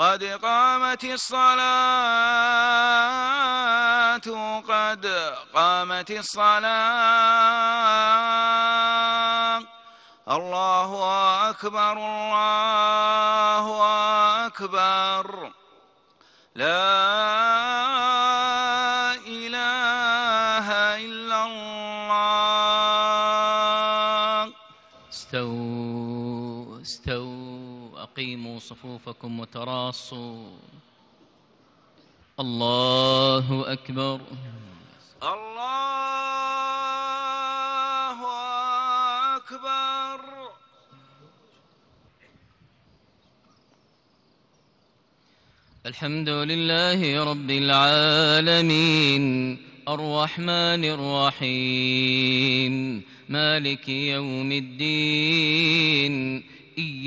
قد قامت الصلاة قد قامت الصلاة. الله أكبر الله أكبر. لا إله إلا الله. استووا استووا أقيموا صفوفكم وتراصوا. الله أكبر. الله أكبر. الحمد لله رب العالمين. الرحمن الرحيم. مالك يوم الدين.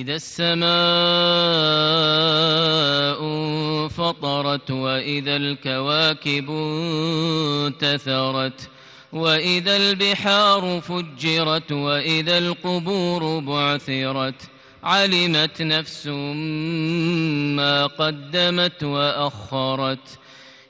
إذا السماء فطرت وإذا الكواكب انتثرت وإذا البحار فجرت وإذا القبور بعثرت علمت نفس ما قدمت وأخرت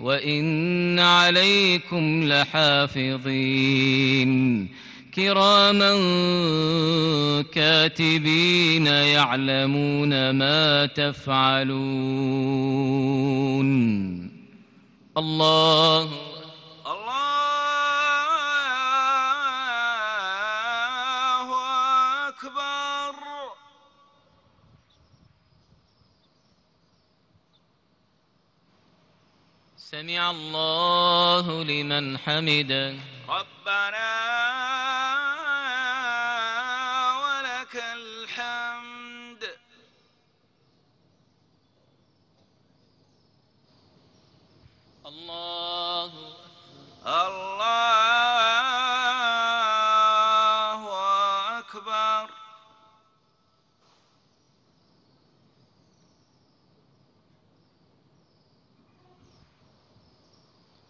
وإن عليكم لحافظين كراما كاتبين يعلمون ما تفعلون الله سمع الله لمن حمده. ربنا ولك الحمد. الله الله